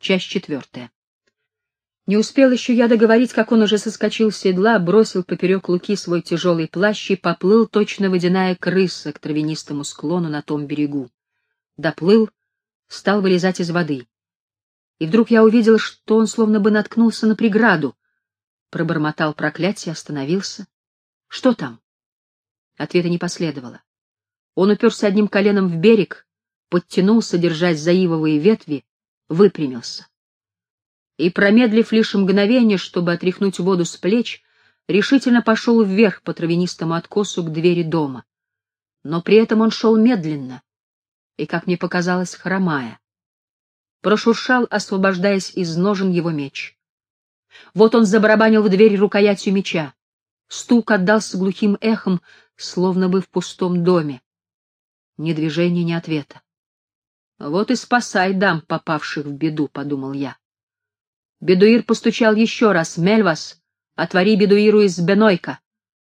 Часть четвертая. Не успел еще я договорить, как он уже соскочил с седла, бросил поперек луки свой тяжелый плащ и поплыл точно водяная крыса к травянистому склону на том берегу. Доплыл, стал вылезать из воды. И вдруг я увидел, что он словно бы наткнулся на преграду. Пробормотал проклятие, остановился. Что там? Ответа не последовало. Он уперся одним коленом в берег, подтянулся, держась за ивовые ветви, выпрямился. И, промедлив лишь мгновение, чтобы отряхнуть воду с плеч, решительно пошел вверх по травянистому откосу к двери дома. Но при этом он шел медленно и, как мне показалось, хромая. Прошуршал, освобождаясь из ножен его меч. Вот он забарабанил в дверь рукоятью меча. Стук отдался глухим эхом, словно бы в пустом доме. Ни движения, ни ответа. Вот и спасай дам, попавших в беду, — подумал я. Бедуир постучал еще раз. Мельвас, отвори бедуиру из Бенойка.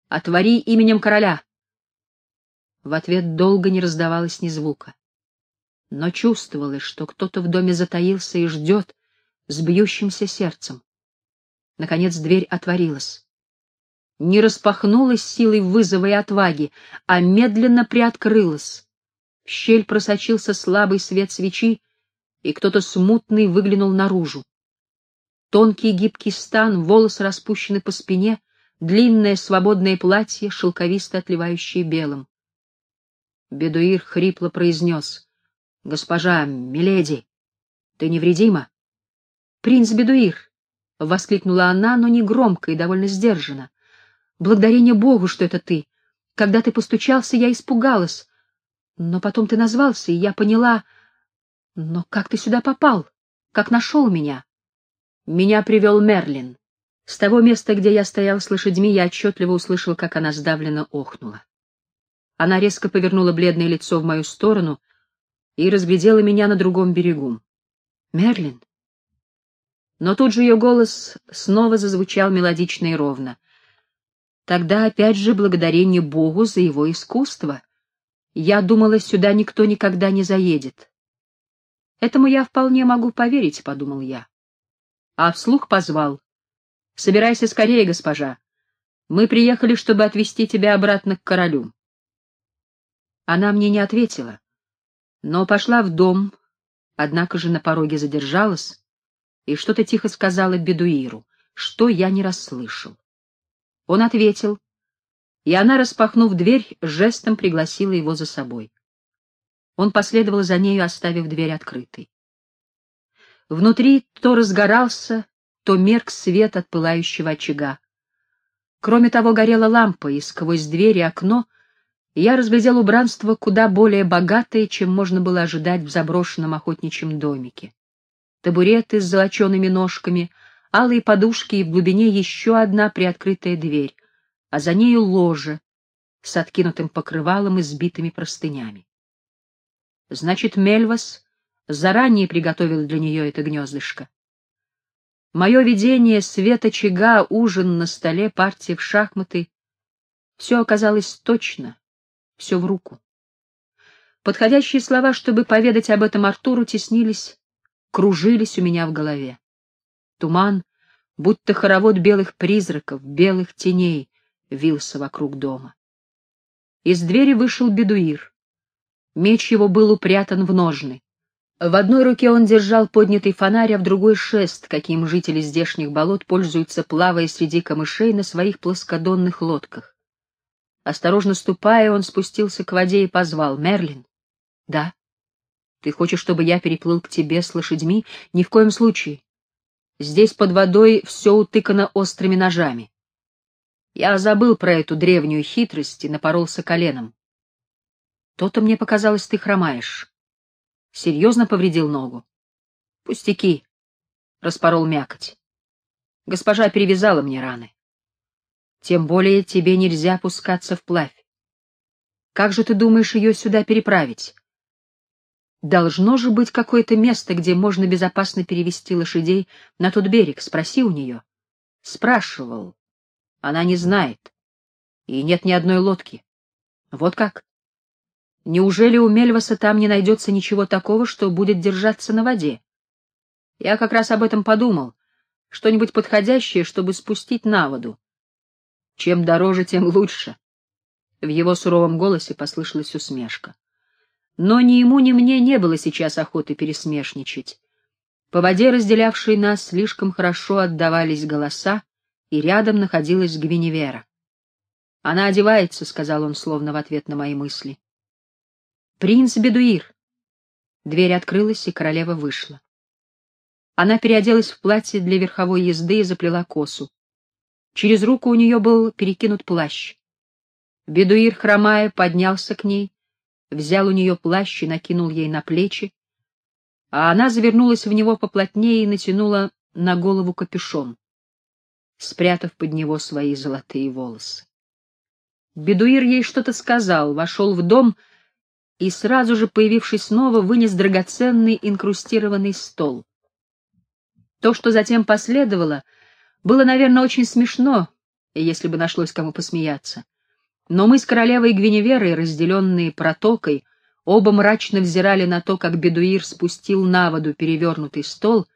Отвори именем короля. В ответ долго не раздавалось ни звука. Но чувствовалось, что кто-то в доме затаился и ждет с бьющимся сердцем. Наконец дверь отворилась. Не распахнулась силой вызова и отваги, а медленно приоткрылась в щель просочился слабый свет свечи, и кто-то смутный выглянул наружу. Тонкий гибкий стан, волосы распущены по спине, длинное свободное платье, шелковисто отливающее белым. Бедуир хрипло произнес. — Госпожа, миледи, ты невредима? — Принц Бедуир! — воскликнула она, но не громко и довольно сдержанно. — Благодарение Богу, что это ты. Когда ты постучался, я испугалась. Но потом ты назвался, и я поняла... Но как ты сюда попал? Как нашел меня? Меня привел Мерлин. С того места, где я стоял с лошадьми, я отчетливо услышал, как она сдавленно охнула. Она резко повернула бледное лицо в мою сторону и разглядела меня на другом берегу. Мерлин? Но тут же ее голос снова зазвучал мелодично и ровно. Тогда опять же благодарение Богу за его искусство — я думала, сюда никто никогда не заедет. Этому я вполне могу поверить, — подумал я. А вслух позвал. Собирайся скорее, госпожа. Мы приехали, чтобы отвезти тебя обратно к королю. Она мне не ответила, но пошла в дом, однако же на пороге задержалась и что-то тихо сказала Бедуиру, что я не расслышал. Он ответил, и она, распахнув дверь, жестом пригласила его за собой. Он последовал за нею, оставив дверь открытой. Внутри то разгорался, то мерк свет от пылающего очага. Кроме того, горела лампа, и сквозь дверь и окно я разглядел убранство куда более богатое, чем можно было ожидать в заброшенном охотничьем домике. Табуреты с золочеными ножками, алые подушки и в глубине еще одна приоткрытая дверь, а за нею ложе с откинутым покрывалом и сбитыми простынями. Значит, Мельвас заранее приготовил для нее это гнездышко. Мое видение, свет очага, ужин на столе, партия в шахматы — все оказалось точно, все в руку. Подходящие слова, чтобы поведать об этом Артуру, теснились, кружились у меня в голове. Туман, будто хоровод белых призраков, белых теней, вился вокруг дома. Из двери вышел бедуир. Меч его был упрятан в ножны. В одной руке он держал поднятый фонарь, а в другой — шест, каким жители здешних болот пользуются, плавая среди камышей на своих плоскодонных лодках. Осторожно ступая, он спустился к воде и позвал. «Мерлин?» «Да». «Ты хочешь, чтобы я переплыл к тебе с лошадьми?» «Ни в коем случае. Здесь под водой все утыкано острыми ножами. Я забыл про эту древнюю хитрость и напоролся коленом. То-то мне показалось, ты хромаешь. Серьезно повредил ногу? Пустяки. Распорол мякоть. Госпожа перевязала мне раны. Тем более тебе нельзя опускаться вплавь. Как же ты думаешь ее сюда переправить? Должно же быть какое-то место, где можно безопасно перевести лошадей на тот берег. Спроси у нее. Спрашивал. Она не знает. И нет ни одной лодки. Вот как? Неужели у Мельваса там не найдется ничего такого, что будет держаться на воде? Я как раз об этом подумал. Что-нибудь подходящее, чтобы спустить на воду. Чем дороже, тем лучше. В его суровом голосе послышалась усмешка. Но ни ему, ни мне не было сейчас охоты пересмешничать. По воде, разделявшей нас, слишком хорошо отдавались голоса, и рядом находилась Гвиневера. «Она одевается», — сказал он, словно в ответ на мои мысли. «Принц Бедуир». Дверь открылась, и королева вышла. Она переоделась в платье для верховой езды и заплела косу. Через руку у нее был перекинут плащ. Бедуир, хромая, поднялся к ней, взял у нее плащ и накинул ей на плечи, а она завернулась в него поплотнее и натянула на голову капюшон, спрятав под него свои золотые волосы. Бедуир ей что-то сказал, вошел в дом и, сразу же появившись снова, вынес драгоценный инкрустированный стол. То, что затем последовало, было, наверное, очень смешно, если бы нашлось кому посмеяться. Но мы с королевой Гвиневерой, разделенные протокой, оба мрачно взирали на то, как бедуир спустил на воду перевернутый стол,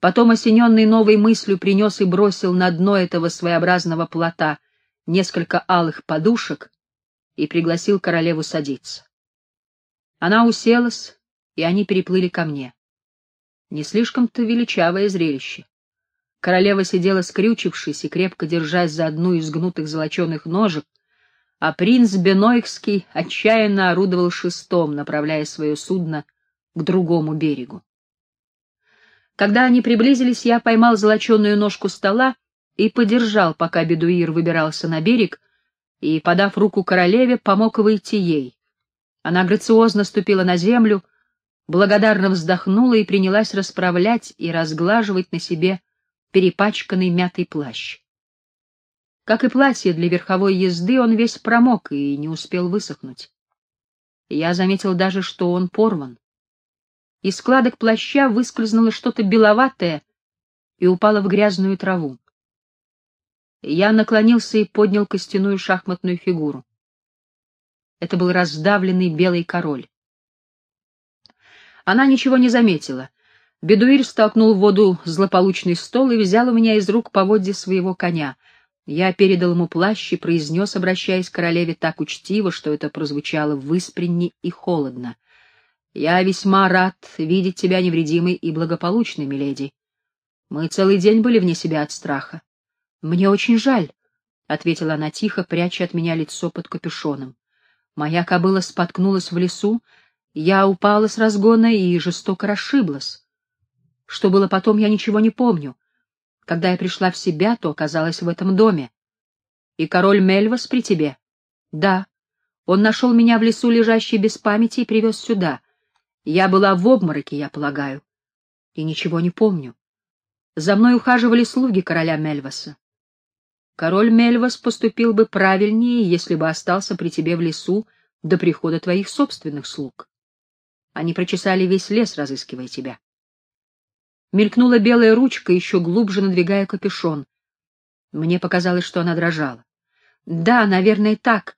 потом, осененный новой мыслью, принес и бросил на дно этого своеобразного плота несколько алых подушек и пригласил королеву садиться. Она уселась, и они переплыли ко мне. Не слишком-то величавое зрелище. Королева сидела скрючившись и крепко держась за одну из гнутых золоченых ножек, а принц Бенойхский отчаянно орудовал шестом, направляя свое судно к другому берегу. Когда они приблизились, я поймал золоченую ножку стола и подержал, пока бедуир выбирался на берег, и, подав руку королеве, помог выйти ей. Она грациозно ступила на землю, благодарно вздохнула и принялась расправлять и разглаживать на себе перепачканный мятый плащ. Как и платье для верховой езды, он весь промок и не успел высохнуть. Я заметил даже, что он порван. Из складок плаща выскользнуло что-то беловатое и упало в грязную траву. Я наклонился и поднял костяную шахматную фигуру. Это был раздавленный белый король. Она ничего не заметила. Бедуиль столкнул в воду злополучный стол и взял у меня из рук поводья своего коня. Я передал ему плащ и произнес, обращаясь к королеве так учтиво, что это прозвучало выспренне и холодно. «Я весьма рад видеть тебя невредимой и благополучной, миледи. Мы целый день были вне себя от страха. Мне очень жаль», — ответила она тихо, пряча от меня лицо под капюшоном. «Моя кобыла споткнулась в лесу, я упала с разгона и жестоко расшиблась. Что было потом, я ничего не помню. Когда я пришла в себя, то оказалась в этом доме. И король Мельвас при тебе? Да. Он нашел меня в лесу, лежащей без памяти, и привез сюда. Я была в обмороке, я полагаю. И ничего не помню. За мной ухаживали слуги короля Мельваса. Король Мельвас поступил бы правильнее, если бы остался при тебе в лесу до прихода твоих собственных слуг. Они прочесали весь лес, разыскивая тебя. Мелькнула белая ручка, еще глубже надвигая капюшон. Мне показалось, что она дрожала. Да, наверное, так.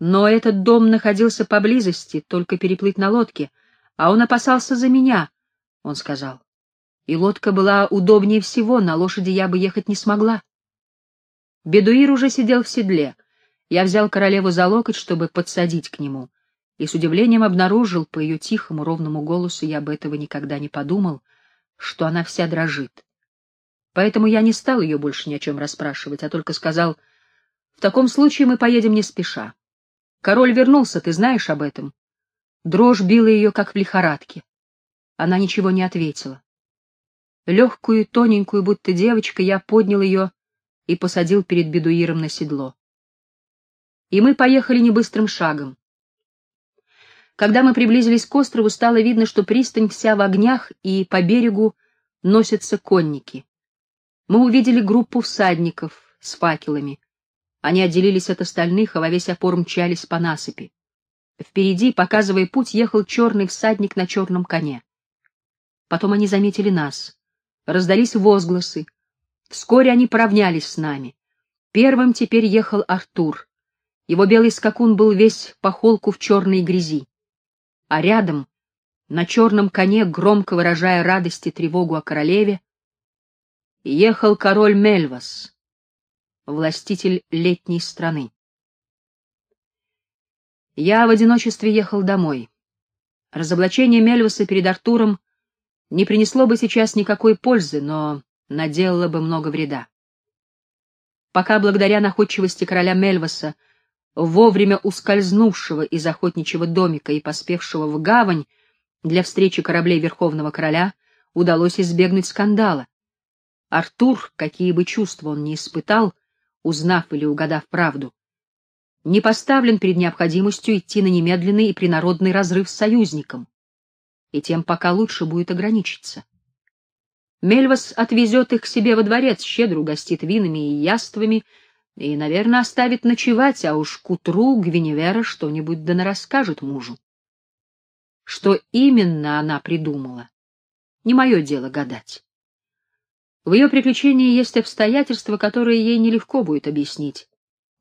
Но этот дом находился поблизости, только переплыть на лодке, а он опасался за меня, — он сказал. И лодка была удобнее всего, на лошади я бы ехать не смогла. Бедуир уже сидел в седле. Я взял королеву за локоть, чтобы подсадить к нему, и с удивлением обнаружил по ее тихому ровному голосу, я бы этого никогда не подумал — что она вся дрожит. Поэтому я не стал ее больше ни о чем расспрашивать, а только сказал, «В таком случае мы поедем не спеша. Король вернулся, ты знаешь об этом?» Дрожь била ее, как в лихорадке. Она ничего не ответила. Легкую, тоненькую, будто девочка, я поднял ее и посадил перед бедуиром на седло. И мы поехали небыстрым шагом. Когда мы приблизились к острову, стало видно, что пристань вся в огнях, и по берегу носятся конники. Мы увидели группу всадников с факелами. Они отделились от остальных, а во весь опор мчались по насыпи. Впереди, показывая путь, ехал черный всадник на черном коне. Потом они заметили нас. Раздались возгласы. Вскоре они поравнялись с нами. Первым теперь ехал Артур. Его белый скакун был весь по холку в черной грязи а рядом, на черном коне, громко выражая радость и тревогу о королеве, ехал король Мельвас, властитель летней страны. Я в одиночестве ехал домой. Разоблачение Мельваса перед Артуром не принесло бы сейчас никакой пользы, но наделало бы много вреда. Пока благодаря находчивости короля Мельваса, вовремя ускользнувшего из охотничьего домика и поспевшего в гавань для встречи кораблей Верховного Короля, удалось избегнуть скандала. Артур, какие бы чувства он ни испытал, узнав или угадав правду, не поставлен перед необходимостью идти на немедленный и принародный разрыв с союзником, и тем пока лучше будет ограничиться. Мельвас отвезет их к себе во дворец, щедро угостит винами и яствами, и, наверное, оставит ночевать, а уж к утру Гвиневера что-нибудь да расскажет мужу. Что именно она придумала, не мое дело гадать. В ее приключении есть обстоятельства, которые ей нелегко будет объяснить.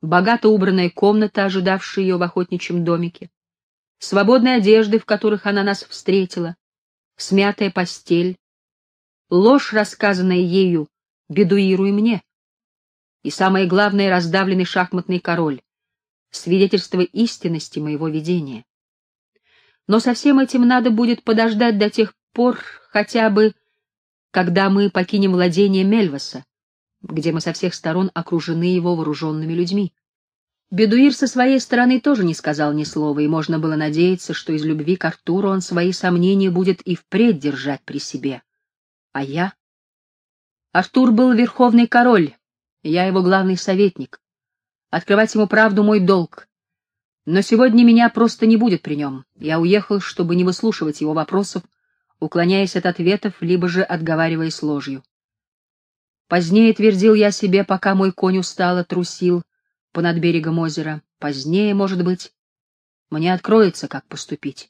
Богато убранная комната, ожидавшая ее в охотничьем домике, свободные одежды, в которых она нас встретила, смятая постель, ложь, рассказанная ею, бедуиру и мне, и, самое главное, раздавленный шахматный король, свидетельство истинности моего видения. Но со всем этим надо будет подождать до тех пор хотя бы, когда мы покинем владение Мельваса, где мы со всех сторон окружены его вооруженными людьми. Бедуир со своей стороны тоже не сказал ни слова, и можно было надеяться, что из любви к Артуру он свои сомнения будет и впредь держать при себе. А я? Артур был верховный король, я его главный советник. Открывать ему правду мой долг. Но сегодня меня просто не будет при нем. Я уехал, чтобы не выслушивать его вопросов, уклоняясь от ответов, либо же отговариваясь ложью. Позднее твердил я себе, пока мой конь устало трусил понад берегом озера. Позднее, может быть, мне откроется, как поступить.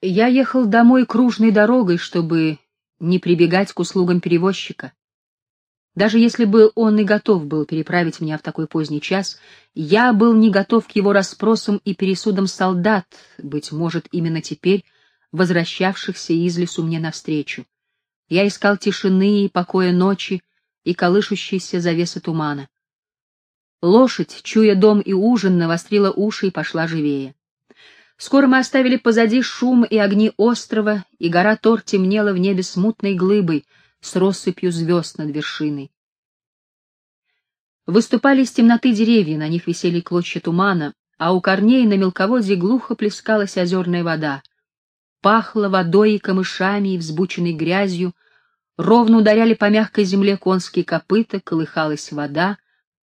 Я ехал домой кружной дорогой, чтобы не прибегать к услугам перевозчика. Даже если бы он и готов был переправить меня в такой поздний час, я был не готов к его расспросам и пересудам солдат, быть может, именно теперь возвращавшихся из лесу мне навстречу. Я искал тишины и покоя ночи и колышущейся завесы тумана. Лошадь, чуя дом и ужин, навострила уши и пошла живее. Скоро мы оставили позади шум и огни острова, и гора Тор темнела в небе смутной глыбой с россыпью звезд над вершиной. Выступали из темноты деревья, на них висели клочья тумана, а у корней на мелководье глухо плескалась озерная вода. Пахло водой и камышами, и взбученной грязью, Ровно ударяли по мягкой земле конские копыта, колыхалась вода,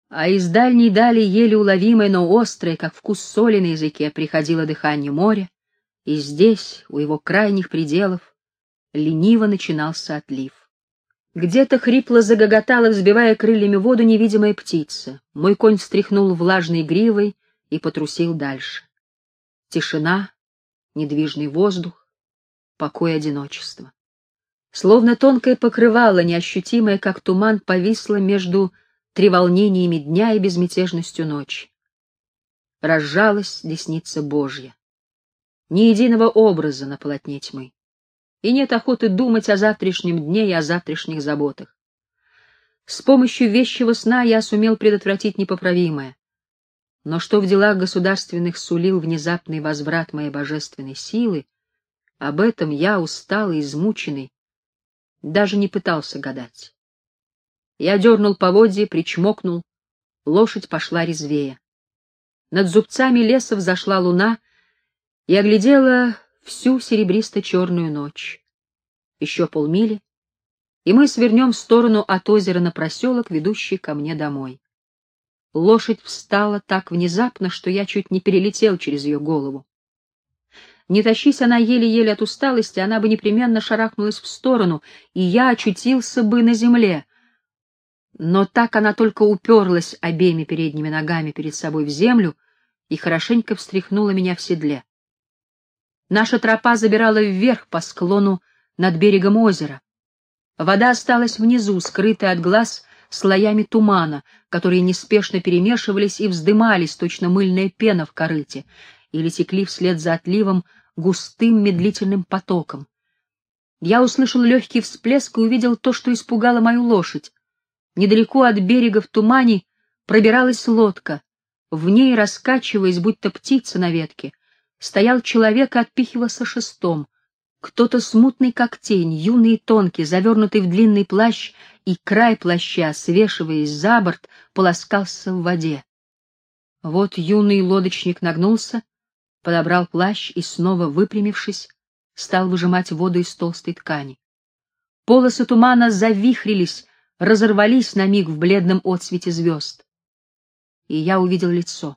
а из дальней дали еле уловимое, но острое, как вкус соли на языке, приходило дыхание моря, и здесь, у его крайних пределов, лениво начинался отлив. Где-то хрипло загоготала, взбивая крыльями воду, невидимая птица. Мой конь встряхнул влажной гривой и потрусил дальше. Тишина, недвижный воздух, покой одиночества. Словно тонкое покрывало, неощутимое, как туман, повисло между треволнениями дня и безмятежностью ночи. Разжалась десница Божья. Ни единого образа на полотне тьмы. И нет охоты думать о завтрашнем дне и о завтрашних заботах. С помощью вещего сна я сумел предотвратить непоправимое. Но что в делах государственных сулил внезапный возврат моей божественной силы, об этом я, усталый, измученный, даже не пытался гадать. Я дернул поводье, причмокнул, лошадь пошла резвее. Над зубцами леса взошла луна и оглядела всю серебристо-черную ночь. Еще полмили, и мы свернем в сторону от озера на проселок, ведущий ко мне домой. Лошадь встала так внезапно, что я чуть не перелетел через ее голову. Не тащись она еле-еле от усталости, она бы непременно шарахнулась в сторону, и я очутился бы на земле. Но так она только уперлась обеими передними ногами перед собой в землю и хорошенько встряхнула меня в седле. Наша тропа забирала вверх по склону над берегом озера. Вода осталась внизу, скрытая от глаз слоями тумана, которые неспешно перемешивались и вздымались, точно мыльная пена в корыте, или текли вслед за отливом густым медлительным потоком. Я услышал легкий всплеск и увидел то, что испугало мою лошадь. Недалеко от берега в тумане пробиралась лодка. В ней, раскачиваясь, будто птица на ветке, стоял человек и отпихивался шестом. Кто-то смутный, как тень, юный и тонкий, завернутый в длинный плащ, и край плаща, свешиваясь за борт, полоскался в воде. Вот юный лодочник нагнулся, подобрал плащ и, снова выпрямившись, стал выжимать воду из толстой ткани. Полосы тумана завихрились, разорвались на миг в бледном отсвете звезд. И я увидел лицо.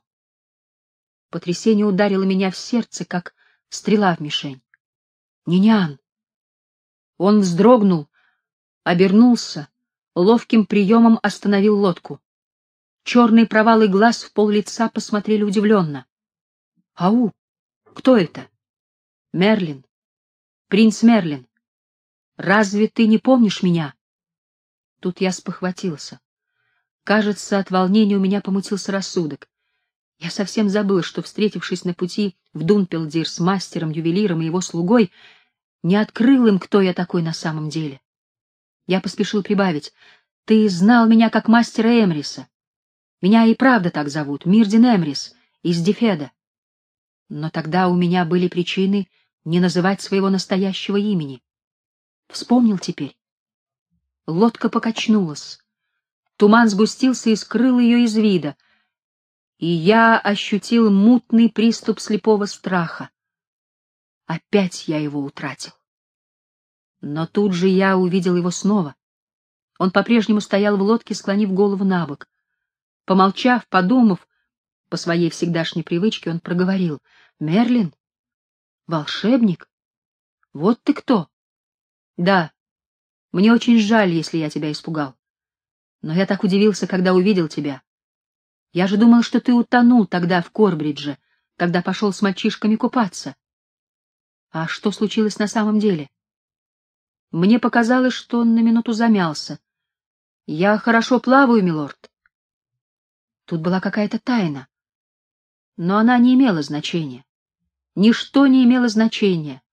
Потрясение ударило меня в сердце, как стрела в мишень. Нинян! Он вздрогнул, обернулся, ловким приемом остановил лодку. Черные провалы глаз в пол лица посмотрели удивленно. — Ау! Кто это? — Мерлин. Принц Мерлин. Разве ты не помнишь меня? Тут я спохватился. Кажется, от волнения у меня помутился рассудок. Я совсем забыл, что, встретившись на пути в Дунпелдир с мастером-ювелиром и его слугой, не открыл им, кто я такой на самом деле. Я поспешил прибавить. Ты знал меня как мастера Эмриса. Меня и правда так зовут, Мирдин Эмрис, из Дефеда. Но тогда у меня были причины не называть своего настоящего имени. Вспомнил теперь. Лодка покачнулась. Туман сгустился и скрыл ее из вида, и я ощутил мутный приступ слепого страха. Опять я его утратил. Но тут же я увидел его снова. Он по-прежнему стоял в лодке, склонив голову на бок. Помолчав, подумав, по своей всегдашней привычке, он проговорил. — Мерлин? Волшебник? Вот ты кто? — Да, мне очень жаль, если я тебя испугал. Но я так удивился, когда увидел тебя. Я же думал, что ты утонул тогда в Корбридже, когда пошел с мальчишками купаться. А что случилось на самом деле? Мне показалось, что он на минуту замялся. Я хорошо плаваю, милорд. Тут была какая-то тайна. Но она не имела значения. Ничто не имело значения.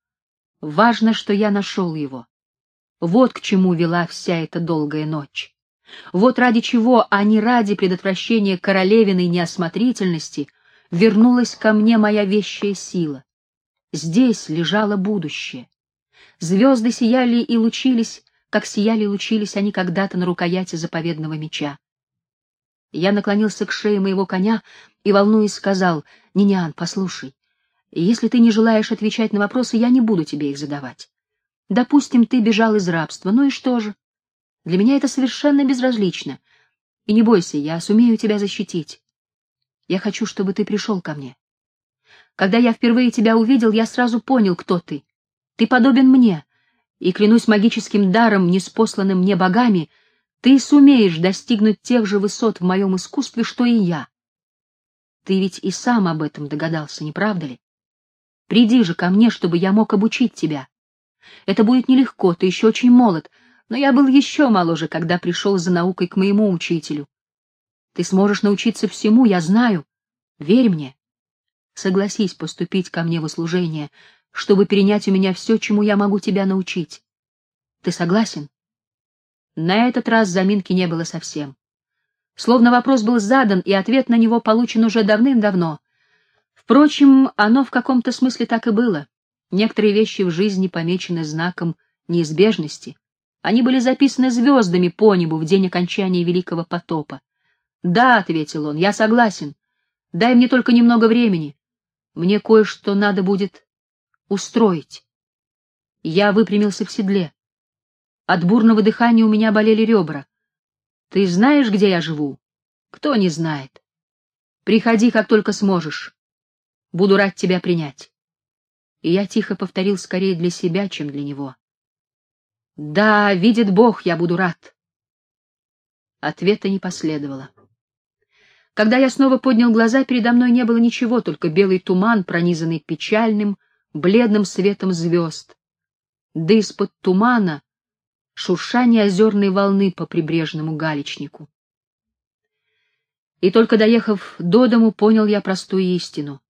Важно, что я нашел его. Вот к чему вела вся эта долгая ночь. Вот ради чего, а не ради предотвращения королевиной неосмотрительности, вернулась ко мне моя вещая сила. Здесь лежало будущее. Звезды сияли и лучились, как сияли и лучились они когда-то на рукояти заповедного меча. Я наклонился к шее моего коня и, волнуясь, сказал, «Нинян, послушай, если ты не желаешь отвечать на вопросы, я не буду тебе их задавать. Допустим, ты бежал из рабства, ну и что же? Для меня это совершенно безразлично. И не бойся, я сумею тебя защитить. Я хочу, чтобы ты пришел ко мне. Когда я впервые тебя увидел, я сразу понял, кто ты. Ты подобен мне, и, клянусь магическим даром, неспосланным мне богами, ты сумеешь достигнуть тех же высот в моем искусстве, что и я. Ты ведь и сам об этом догадался, не правда ли? Приди же ко мне, чтобы я мог обучить тебя. Это будет нелегко, ты еще очень молод, но я был еще моложе, когда пришел за наукой к моему учителю. Ты сможешь научиться всему, я знаю. Верь мне. Согласись поступить ко мне в услужение, чтобы перенять у меня все, чему я могу тебя научить. Ты согласен? На этот раз заминки не было совсем. Словно вопрос был задан, и ответ на него получен уже давным-давно. Впрочем, оно в каком-то смысле так и было. Некоторые вещи в жизни помечены знаком неизбежности. Они были записаны звездами по небу в день окончания Великого потопа. «Да», — ответил он, — «я согласен. Дай мне только немного времени. Мне кое-что надо будет устроить». Я выпрямился в седле. От бурного дыхания у меня болели ребра. «Ты знаешь, где я живу?» «Кто не знает?» «Приходи, как только сможешь. Буду рад тебя принять» и я тихо повторил скорее для себя, чем для него. «Да, видит Бог, я буду рад». Ответа не последовало. Когда я снова поднял глаза, передо мной не было ничего, только белый туман, пронизанный печальным, бледным светом звезд. Да из-под тумана шуршание озерной волны по прибрежному галечнику. И только доехав до дому, понял я простую истину.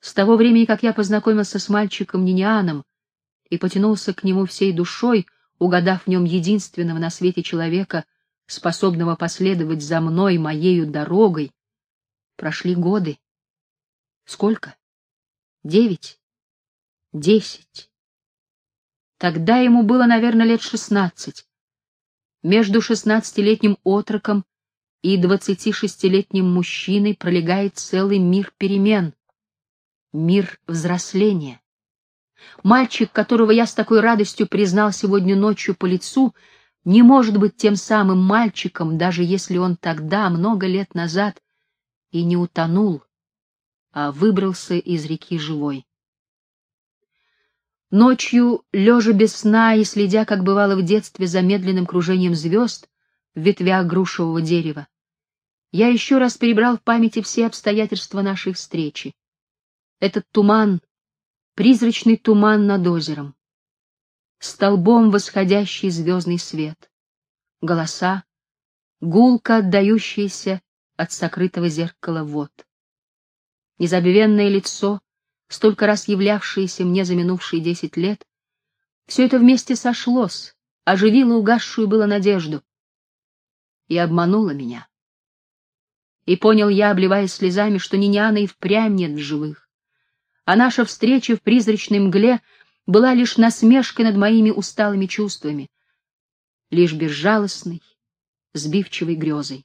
С того времени, как я познакомился с мальчиком Нинианом и потянулся к нему всей душой, угадав в нем единственного на свете человека, способного последовать за мной моею дорогой, прошли годы. Сколько? Девять? Десять? Тогда ему было, наверное, лет шестнадцать. Между шестнадцатилетним отроком и двадцати шестилетним мужчиной пролегает целый мир перемен, мир взросления. Мальчик, которого я с такой радостью признал сегодня ночью по лицу, не может быть тем самым мальчиком, даже если он тогда, много лет назад, и не утонул, а выбрался из реки живой. Ночью, лежа без сна и следя, как бывало в детстве, за медленным кружением звезд в ветвях грушевого дерева, я еще раз перебрал в памяти все обстоятельства нашей встречи. Этот туман, призрачный туман над озером, столбом восходящий звездный свет, голоса, гулко отдающиеся от сокрытого зеркала вод. Незабвенное лицо, столько раз являвшееся мне за минувшие десять лет, все это вместе сошлось, оживило угасшую было надежду и обмануло меня. И понял я, обливаясь слезами, что Ниняна и впрямь нет в живых, а наша встреча в призрачной мгле была лишь насмешкой над моими усталыми чувствами, лишь безжалостной, сбивчивой грезой.